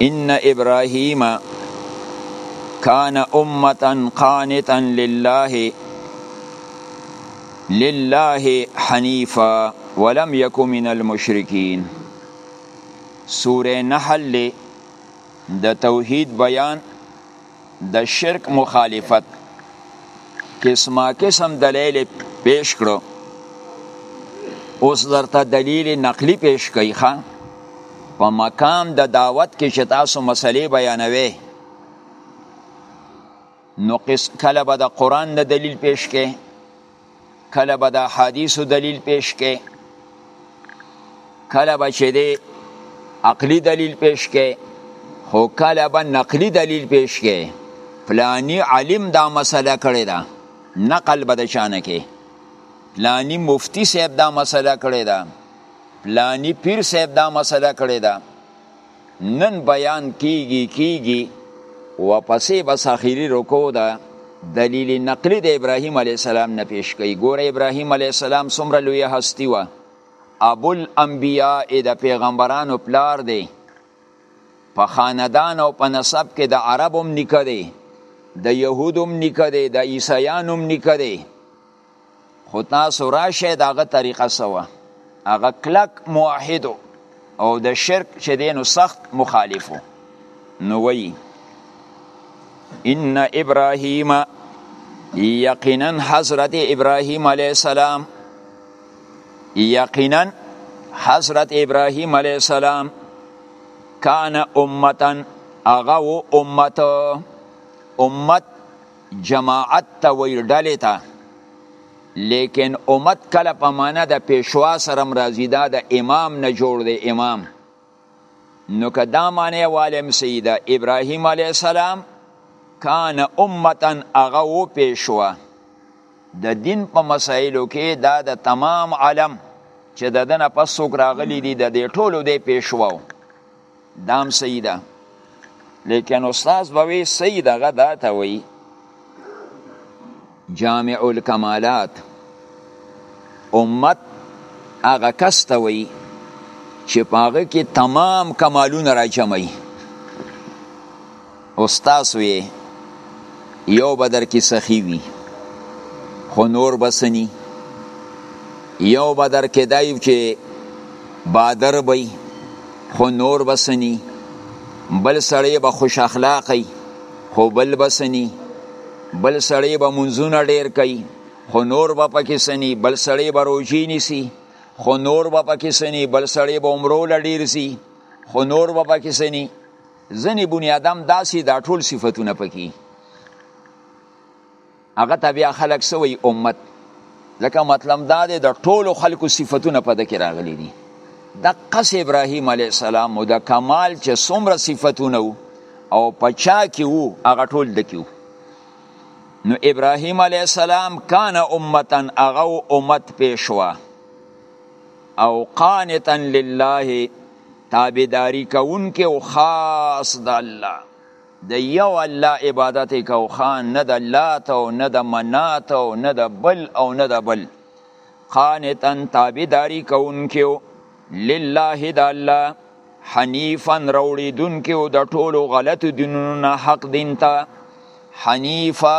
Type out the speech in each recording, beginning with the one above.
ان ابراهیم کان امه قانتا لله لله حنیفا ولم یکو من المشرکین سوره نحل د توحید بیان د شرک مخالفت قسمه قسم دلیل پیش کړو اوس درته دلیل نقلی پیش کوي ښا په مقام د دعوت کې چې تاسو مسلې بیانوي نو قس کله به د قران نه دلیل پیش کې کله به د احادیثو دلیل پیش کې کله به چې دی عقلی دلیل پیش کې خو کله به نقلی دلیل پیش کې فلانی عالم دا مسله کړې ده نقل به د چانه کې فلانی مفتی صاحب دا مسله کړې ده فلانی پیر صاحب دا مسله کړې ده نن بیان کیږي کیږي وپسې بس اخیری رکو ده دلیل نقلی د ابراهیم علی السلام نه پیش کوي ګوره ابراهیم علی السلام څومره لوی هستی و ابو الانبیاء د پیغمبرانو پلار دی په خاندان او په نسب کې د عربم نکه دی د يهودم نکه دی د عیسایانم نکه دی خو تاسو راشه دا غ طریقه سوا هغه کلک موحد او د شرک چې دینو سخت مخالفو نو وی ان ابراهیم یقینا حضرت ابراهیم علیه السلام یقینا حضرت ابراهیم علیه السلام کان امتا اغا و امت امت جماعت ته وی ډلې ته لیکن امت کله په معنا د پیشوا سره مرضی دا د امام نه جوړ دی امام نو که دا معنی والم سیدا ابراهیم علی السلام کان امتا اغه و پیشوا د دین په مسایلو کې دا د تمام عالم چې د دنه پس څوک راغلی دی د دې ټولو دی پیشوا دام صحیح ده لیکن استاد به وی صحیح دغه دا ته وی جامع الکمالات امت هغه کس ته وی چې پاغه کې تمام کمالونه راجمعي استاسو یې یو به در کې سخی وي خو نور به سني یو به در کې دایو چې بادر به خو نور به سني بل سړی به خوش اخلاقی خو بل به سني بل سړی به منځونه ډیر کوي خو نور به پکې سني بل سړی به روژې نیسي خو نور به پکې سني بل سړی به عمرو لډیر سي خو نور به پکې سني ځنی بنی آدم داسی دا ټول صفتونه پکی هغه ته بیا خلک سوی امت لکه مطلب دا دی د ټولو خلکو صفتونه په دکې راغلي دي د قص ابراهیم علی السلام او د کمال چې څومره صفتونه او پچا کې وو هغه ټول دکیو نو ابراهیم علی السلام کان امتا هغه امت پیښوا او قانتا لله تابعداري کوونکی او خاص د الله د یو الله عبادت کو خان نه د لات او نه د منات او نه د بل او نه د بل قانتا تابعداري کوونکی لله د الله حنیفا روړي دن کې او د ټولو غلط دینونو نه حق دین ته حنیفا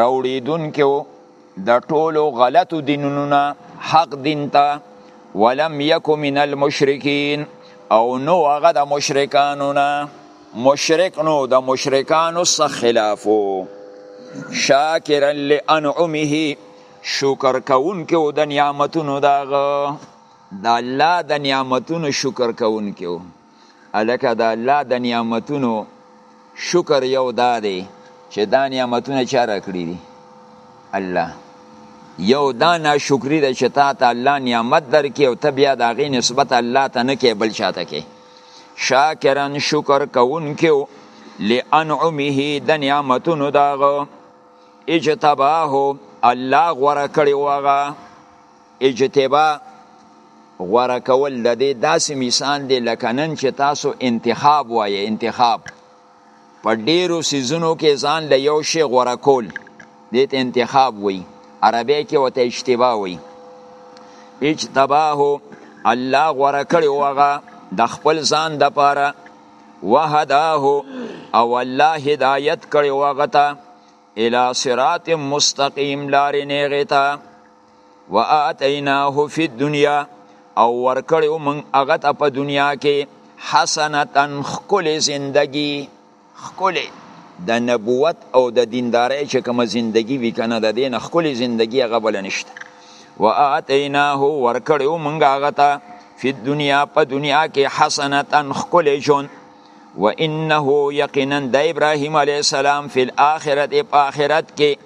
روړي دن کې د ټولو غلطو دینونو حق دین ته ولم یک من المشرکین او نو هغه د مشرکانو نه مشرک نو د مشرکانو څخه خلافو شاکرا لانعمه شکر کون کې او د نعمتونو داغه د الله د نعمتونو شکر کون کې الکه د الله د نعمتونو شکر یو دا دی چې دا نعمتونه چا راکړي دي الله یو دا ناشکری ده چې تا ته الله نعمت درکې او ته بیا د هغې نسبت الله ته نه کې بل چاته کې شاکرن شکر کوونکیو لانعمه د نعمتونو داغه اجتباه الله غوره کړی وغه اجتبا غوره کول د دې داسې مثال دی لکه نن چې تاسو انتخاب وایې انتخاب په ډیرو سیزونو کې ځان له یو شی غوره کول دې ته انتخاب وایي عربی کې ورته اجتبا وایي اجتباه الله غوره کړی وغه د خپل ځان د پاره وهداه او الله هدایت کړی وغه ته الی صراط مستقیم لار نیغه تا و اتیناه فی الدنیا او ورکړو من هغه ته په دنیا کې حسنتا خکل زندگی خکل د نبوت او د دیندارۍ چې کوم زندگی وی کنه د دین خکل زندگی هغه بل نشته و اتیناه ورکړو من هغه ته فی الدنیا په دنیا کې حسنتا خکل جون و انه یقینا د ابراهیم علیه السلام فی الاخرت اف آخرت کې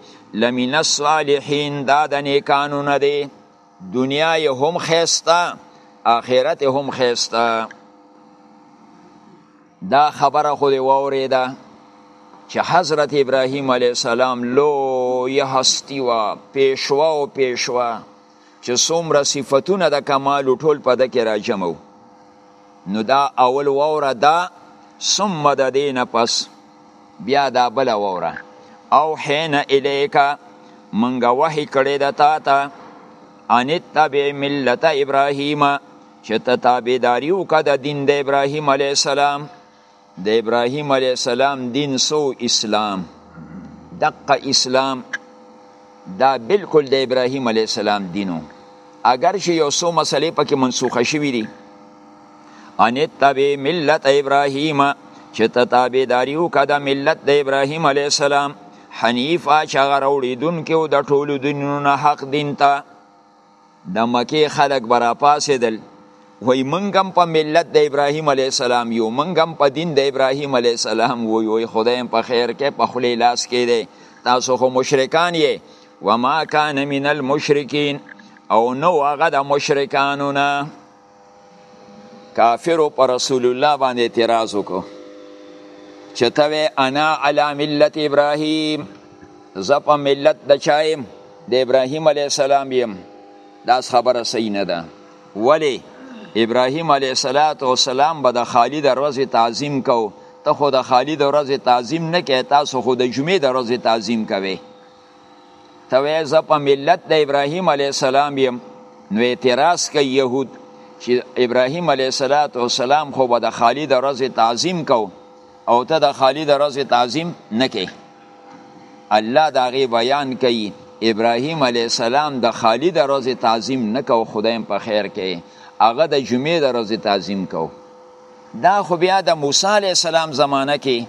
لمن الصالحین دا د نیکانو نه دی دنیا یې هم خیسته آخرت هم خیسته دا خبره خو دی واورېده چې حضرت ابراهیم علیه السلام لوی هستی وه پیشوا او پیشوا چې څومره صفتونه د کمال ټول په د کې راجمع وو نو دا اول ووره دا ثم د دې نه پس بیا دا بل ووره او حین الیکا منګه وحی کړی د تا ته ان تبع ملت ابراهیم چې ته تابعداري وکړه د دین د ابراهیم علیه السلام د ابراهیم علیه السلام دین سو اسلام دقه اسلام دا بالکل د ابراهیم علیه السلام دینو اگر چې یو څو مسلې پکې منسوخه شوې دي ان تبع ملت ابراهیم چې ته تابعداري وکړه د ملت د ابراهیم علیه السلام حنیفه چې هغه راوړېدونکی و د ټولو دینونو نه حق دین ته د مکې خلک به راپاڅېدل وای موږ هم په ملت د ابراهیم علیه السلام یو موږ هم په دین د ابراهیم علیه السلام وای وای خدای هم په خیر کې په خولې لاس کې دی تاسو خو مشرکان یې وما کان من المشرکین او نو هغه د مشرکانو نه کافرو پر رسول الله باندې اعتراض وکړو چې ته انا علی ملت ابراهیم زه په ملت د چایم د ابراهیم علی السلام یم دا خبره صحیح نه ده ولی ابراهیم علی السلام به د خالی د ورځې تعظیم کو ته خو د خالی د ورځې تعظیم نه کې تاسو خو د جمعې د ورځې تعظیم کوئ ته وې زه په ملت د ابراهیم علی السلام یم نو اعتراض کوي يهود چې ابراهیم علی السلام خو به د خالد رز تعظیم کو او ته د خالد رز تعظیم نه کې الله دا غي بیان کوي ابراهیم علی السلام د خالد رز تعظیم نه کو خدایم په خیر کې هغه د جمعې د رز تعظیم کو دا خو بیا د موسی علی السلام زمانہ کې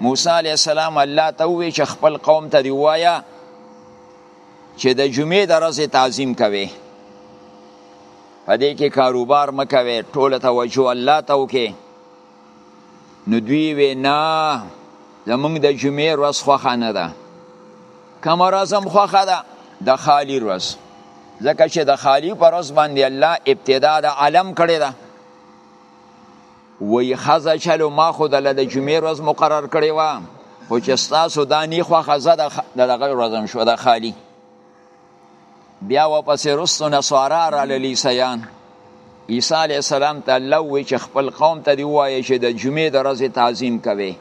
موسی علیه السلام الله ته ووی چې خپل قوم ته دی وایا چې د جمعې د ورځې تعظیم کوي په دې کې کاروبار مکوي ټول توجه الله ته وکي نو دوی وی نه زمونږ د جمعې ورځ خوښه نه ده کوم ورځ هم خوښه ده د خالی ورځ ځکه چې د خالی پر ورځ باندې الله ابتدا د علم کړی ده وی خزه چلو ما خو د لد جمعې ورځ مقرر کړی و خو چې ستاسو دا نی خو خزه د دغه ورځم شو د خالی بیا و پسې رستو نصارا را للی سیان عیسی علی السلام ته الله وی چې خپل قوم ته دی وایي چې د جمعې د ورځې تعظیم کوي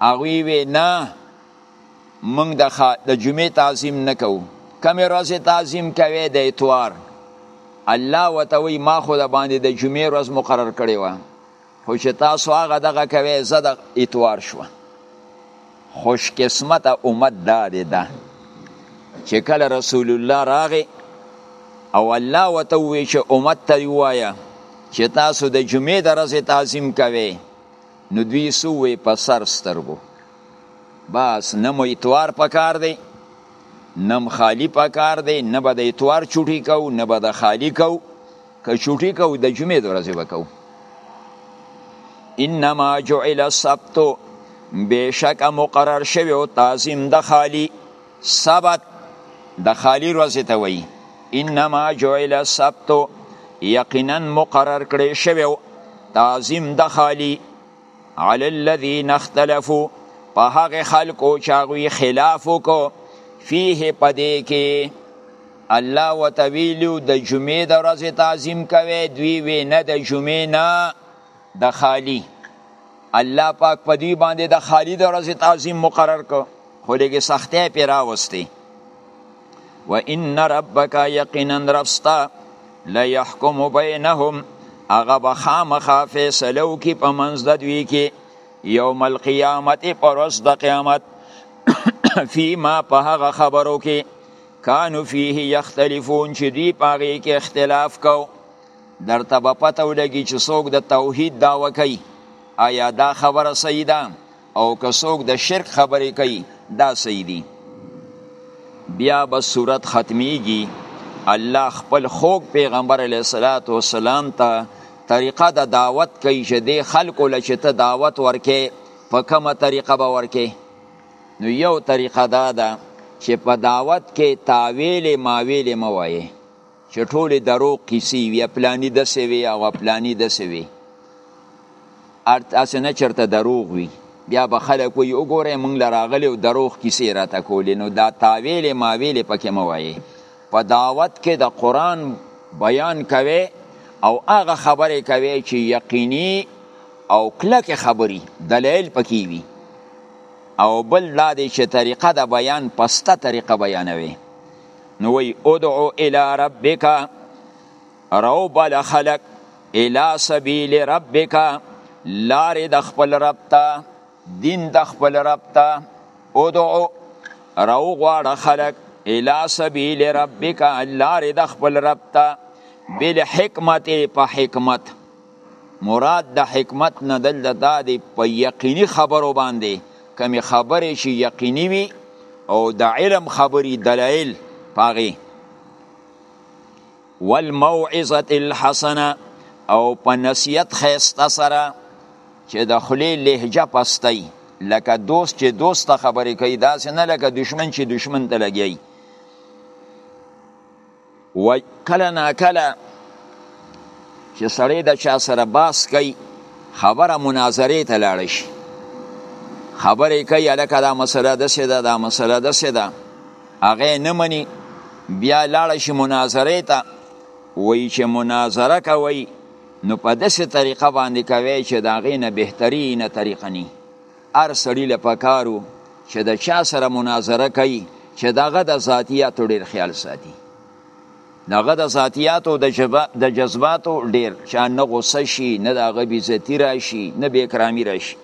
هغه وی نه مونږ د د جمعې تعظیم نه کوو کمې ورځې تعظیم کوي د اتوار الله وته وی ما خو د باندې د جمعې ورځ مقرر کړې وه خو چې تاسو هغه دغه کوي زه د اتوار شوه خوش قسمت امت دا دی دا چې کله رسول الله راغی او الله وته وی چې امت ته وایا چې تاسو د جمعې د ورځې تعظیم کوي نو دوی سوې په سر سترګو بس نه مو اتوار پکار دی نم خالی پکار دی نه به د اتوار چوټی کو نه به د خالی کو که چوټی کو د جمعې د ورځې وکاو انما جعل السبت بشک مقرر شوی او تعظیم د خالی سبت د خالی ورځې ته وایي انما جعل السبت یقینا مقرر کړی شوی تعظیم د خالی علی الذین اختلفو په هغه خلکو چې هغوی خلاف وکړو فیه په دې کې الله وتویلو د جمعې د ورځې تعظیم کوي دوی وی نه د جمعې نه د خالی الله پاک په دوی باندې د خالی د ورځې تعظیم مقرر کړ خو لږې سختۍ پې راوستې و ان ربک یقینا ربستا لا يحكم بينهم هغه به خامخا فیصله وکړي په منځ د دوی کې یوم القیامت پر ورځ د قیامت فیما په هغه خبرو کې کانو فیه یختلفون چې دوی په هغې کې اختلاف کو درته به پته ولګي چې څوک د توحید دعوه کوي آیا دا خبره صحیح ده او که څوک د شرک خبرې کوي دا صحیح دي بیا به صورت ختمیږي الله خپل خوږ پیغمبر علیه الصلاۃ والسلام ته طریقه د دعوت کوي چې د خلکو لچ ته دعوت ورکې په کومه طریقه به ورکې نو یو طریقه دا ده چې په دعوت کې تاویل ماویل موایې چې ټولې دروغ کیسې وي پلانی دسې وي او پلانی دسې وي هسې نه چېرته دروغ وي بیا به خلک وایي وګورئ موږ له راغلي او دروغ کیسې راته کولې نو دا تاویلې ماویلې پکې مه وایې په دعوت کې د قرآن بیان کوي او هغه خبرې کوي چې یقیني او کلکې خبرې دلایل پکې وي او بل دا دی چې طریقه د بیان پسته طریقه بیانوي نو وی ادعو الی ربک رو بل خلق الی سبیل ربک لار د خپل رب ته دین د خپل رب ته ادعو رو غواړه خلق الی سبیل ربک لار د خپل رب ته بالحکمت په حکمت مراد د حکمت نه دلته دا دی په یقیني خبرو باندې کمی خبرې چې یقیني وي او د علم خبرې دلایل پاغي والموعظه الحسنه او په نصیحت خیسته سره چې د خلی لهجه پستای لکه دوست چې دوست خبرې کوي داسې نه لکه دشمن چې دشمن ته لګیږي وای کله نا کله چې سړی د چا سره باس کوي خبره مناظره ته لاړ شي خبرې کوي الکه دا مسله د څه ده دا مسله د څه ده هغه نه مني بیا لاړ شي مناظره ته وای چې مناظره کوي نو په داسې طریقه باندې کوي چې دا غینه بهترینه طریقه نه هر سړي له پکارو چې د چا سره مناظره کوي چې دغه د ذاتیاتو ډیر خیال ساتي دغه د ذاتیاتو د جبا د جذباتو ډیر چې نه غوسه شي نه د هغه بیزتی راشي نه به اکرامي راشي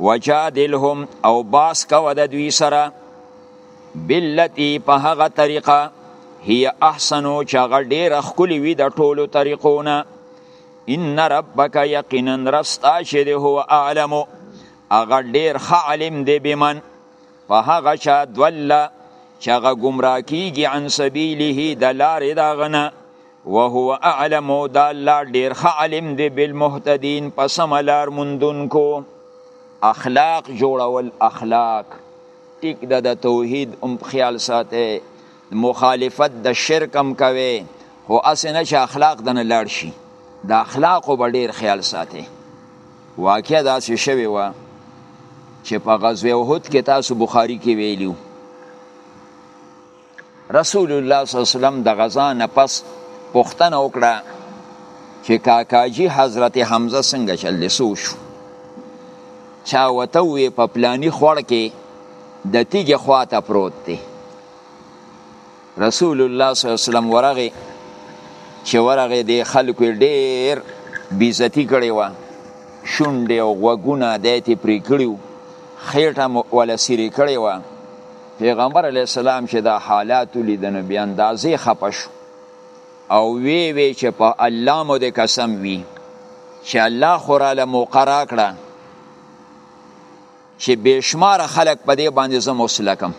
وجادلهم او باس کوه د دوی سره باللتی په هغه طریقه هي احسنو چې هغه ډیره ښکلې وي د ټولو طریقونه ان ربک یقینا رستا چې دی هو اعلم هغه ډیر ښه عالم دی بمن په هغه چا دول چې هغه ګمراه کیږي عن سبیله د لارې د هغه نه وهو اعلم دا الله ډیر ښه عالم دی بالمهتدین په سمه لار موندونکو اخلاق جوړول اخلاق ټیک د توحید هم خیال ساته مخالفت د شرک هم کوي خو اسې نه چې اخلاق د نه لاړ شي د اخلاقو به ډېر خیال ساتي واقع داسې شوی و چې په غزوه احد کې تاسو بخاری کې ویلیو رسول الله صلی الله علیه وسلم د غزا نه پس پوښتنه وکړه چې کاکاجی حضرت حمزه څنګه چل لسو شو چا وته وی په پلانی خوړ کې د تیګه خواته پروت دی رسول الله صلی الله علیه وسلم ورغه چې ورغه د خلکو ډیر بیزتی کړي و شونډې او غوګونه دایته پرې کړیو خېټه ولا سری کړي و پیغمبر علی السلام چې دا حالات لیدنه بیا اندازې خپش او وی وی چې په الله مو د قسم وی چې الله خوراله موقرا کړه چې بشمار خلک په دې باندې زم وسلکم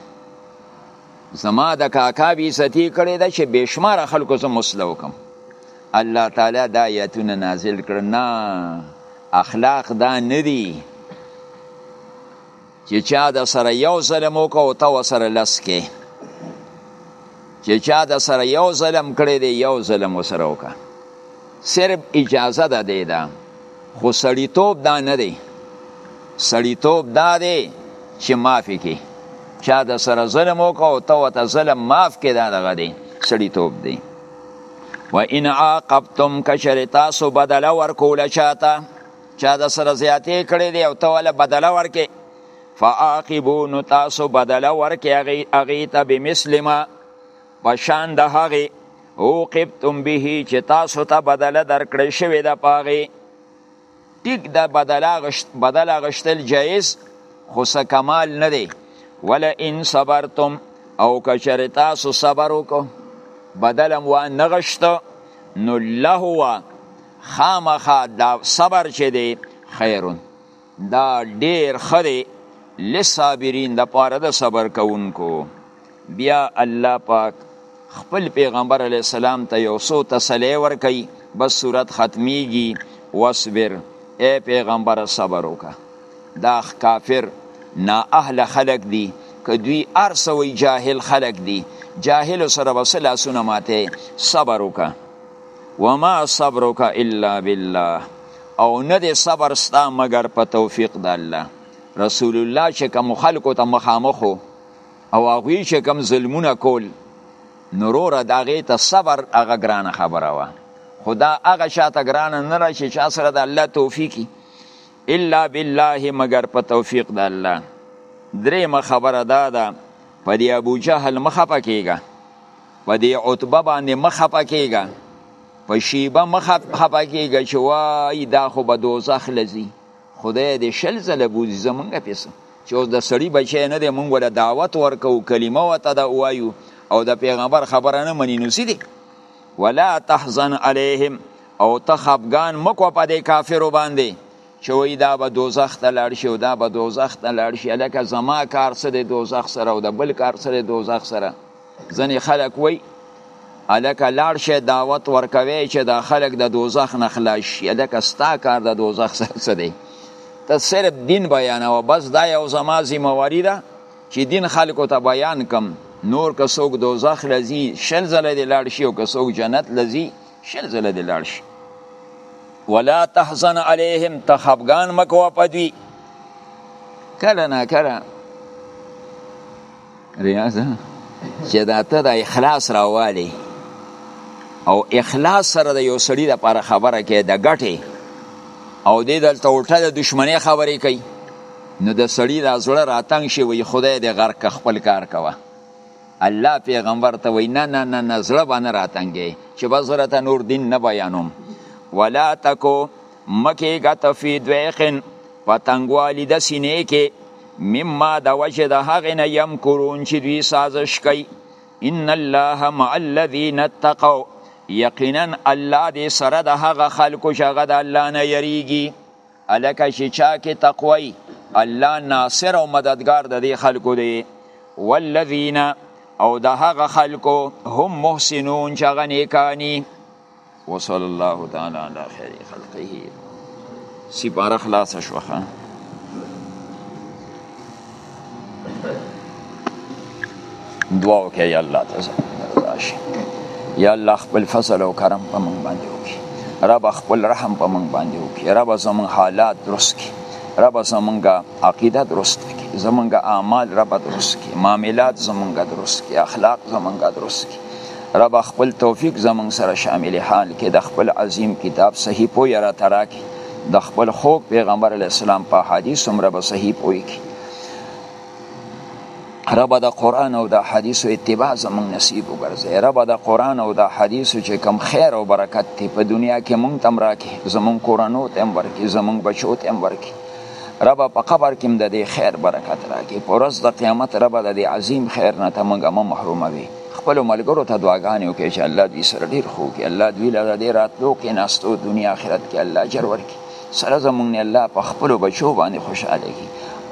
زما د کاکا بی عزتی کړی دا چې بشمار خلکو زم وسله وکم الله تعالی دا آیتونه نازل کړ نه اخلاق دا ندی چې چا د سره یو ظلم وکاو ته وسره لس کې چې چا د سره یو ظلم کړی دی یو ظلم وسره وکړه صرف اجازه ده دی دا خو سړیتوب دا نه دی سړیتوب دا دی چې معافي کې چا د سره ظلم وکړو ته وته ظلم معاف کې دا دغه دی سړیتوب دی و ان عاقبتم کشر تاسو بدل ورکول چاته چا د سره زیاتې کړې دی او ته ولا بدل ورکې فعاقبو نو تاسو بدله ورکې هغې هغې ته بمثل ما په شان د هغې عوقبتم به چې تاسو ته بدله درکړی شوې ده په هغې ټیک د بدله غشت بدله غشتل جایز خو څه کمال نه دی ولا ان صبرتم او کچر تاسو صبر وکړو بدلم و نه غشت نو له هو خامخا دا صبر چې دی خیرون دا ډیر ښه دی لصابرین د پاره د صبر کوونکو بیا الله پاک خپل پیغمبر علی السلام ته یو سو تسلی ورکي بس صورت ختمیږي واصبر اے پیغمبر صبر وکا دا کافر نا اهل خلق دی که دوی ارسوي جاهل خلق دی جاهل سره وسلا سونه ماته صبر وکا وما صبرک الا بالله او نه دی صبر ستا مګر په توفیق د الله رسول الله چې کوم خلکو ته مخامخ او هغوی چې کوم ظلمونه کول نوروره د هغې ته صبر هغه ګرانه خبره وه خو دا هغه چا ته ګرانه نه ده چې چا سره د الله توفیق الا بالله مګر په توفیق د الله درېیمه خبره دا ده په دې ابو جهل مخه پکېږه په دې عتبه باندې مخه پکېږه په شیبه مخه خپه کېږه چې وای دا خو به دوزخ لځي خدای دې شل ځله بوځي زمونږ پیسه چې اوس د سړي بچی نه دی مونږ ولا دعوت ورکو کلمه وته دا وایو او د پیغمبر خبره نه مني نو سیدي ولا تحزن علیهم او ته خفګان مکو په دې کافرو باندې چې وای دا به دوزخ ته لاړ شي او دا به دوزخ ته لاړ شي لکه زما کار سره دوزخ سره او د بل کار سره دوزخ سره ځنې خلک وای الکه لاړ شي دعوت ورکوي چې دا خلک د دوزخ نه خلاص شي الکه ستا کار د دوزخ څه دی ته صرف دین بیانوه بس دا یو زما ذمواري ده چې دین خلکو ته بیان کم نور که څوک دوزخ لذي شل ځله دې لاړ شي او که څوک جنت لذي شل ځله دې لاړ شي ولا تحزن علیهم ته خفګان مه کوه په دوی کله نا کله ریاض چې دا ته د اخلاص راوالی او اخلاص سره د یو سړي لپاره خبره کې د ګټې او دې دلته الټه د دشمنې خبرې کوي نو د سړي د زړه راتنګ شي وي خدای دې غرق خپل کار کوه الله پیغمبر ته وای نه نه نه نه زړه باندې راتنګي چې بزرته نور دین نه بیانوم ولا تکو مکیګه ته فی دویقن په تنګوالی د سینې کې مما د وجه د هغې نه یم کرون چې دوی سازش کوي ان الله مع الذین اتقوا یقینا الله دې سره د هغه خلکو چې هغه د الله نه یریږي الکه چې چا کې تقوی الله ناصر او مددگار د دې خلکو دی والذین او د هغه خلکو هم محسنون چې هغه نیکانی وصلی الله تعالی علی خیر خلقه سپاره خلاص شوخه دعا وکړه یا الله تعالی راشي یا الله خپل فضل او کرم په موږ باندې وکړي رب خپل رحم په موږ باندې وکړي رب زمون حالات درست کړي رب زمونږه عقیده درست کړي زمونږه اعمال رب درست کړي معاملات زمونږه درست کړي اخلاق زمونږه درست کړي رب خپل توفیق زمون سره شامل حال کې د خپل عظیم کتاب صحیح پوی را تراکي د خپل خوږ پیغمبر علی السلام په حدیث هم رب صحیح پوی کی رب د قران او د حدیثو اتباع زمون نصیب وګرځي رب د قران او د حدیثو چې کم خیر او برکت ته په دنیا کې مونږ تم راکې زمون کورانو تم ورکې زمون بچو تم ورکې رب په قبر کې د دې خیر برکت راکې پرز د قیامت رب د دې عظیم خیر نه تمګه محروموي خپل ملګرو ته دعاګانې وکړي چې الله دوی سره ډیر خو کې الله دوی له دې راتلو کې ناستو دنیا آخرت کې الله اجر ورکړي سره زمونږ نه الله په خپل بچو باندې خوشاله کی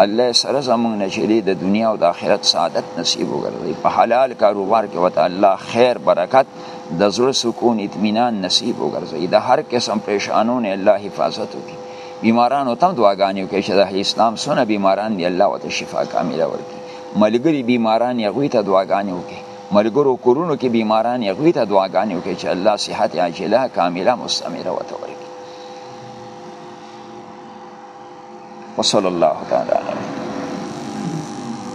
الله سره زمونږ نه چې د دنیا او د آخرت سعادت نصیب وګرځي په حلال کاروبار کې وته الله خیر برکت د زړه سکون اطمینان نصیب وګرځي د هر قسم پریشانو نه الله حفاظت وکړي بیمارانو تم دعاګانې وکړي چې د اسلام سونه بیماران دی الله وته شفا کامله ورکړي ملګری بیماران یې هغوی ته دعاګانې وکړي ملګرو کورونو کې بیماران یې هغوی ته دعاګانې وکړي چې الله صحت عاجله کامله مستمره ورته ورکړي وصلی الله تعالی علیه